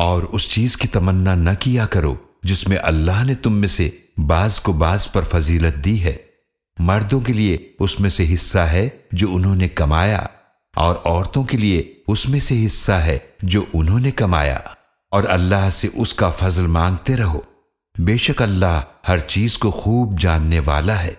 اور اس چیز کی تمنا نہ کیا کرو جس میں اللہ نے تم میں سے بعض کو بعض پر فضیلت دی ہے۔ مردوں کے لیے اس میں سے حصہ ہے جو انہوں نے کمایا، اور عورتوں کے لیے اس میں سے حصہ ہے جو انہوں نے کمایا۔ اور اللہ سے اس کا فضل مانگتے رہو۔ بے شک اللہ ہر چیز کو خوب جاننے والا ہے۔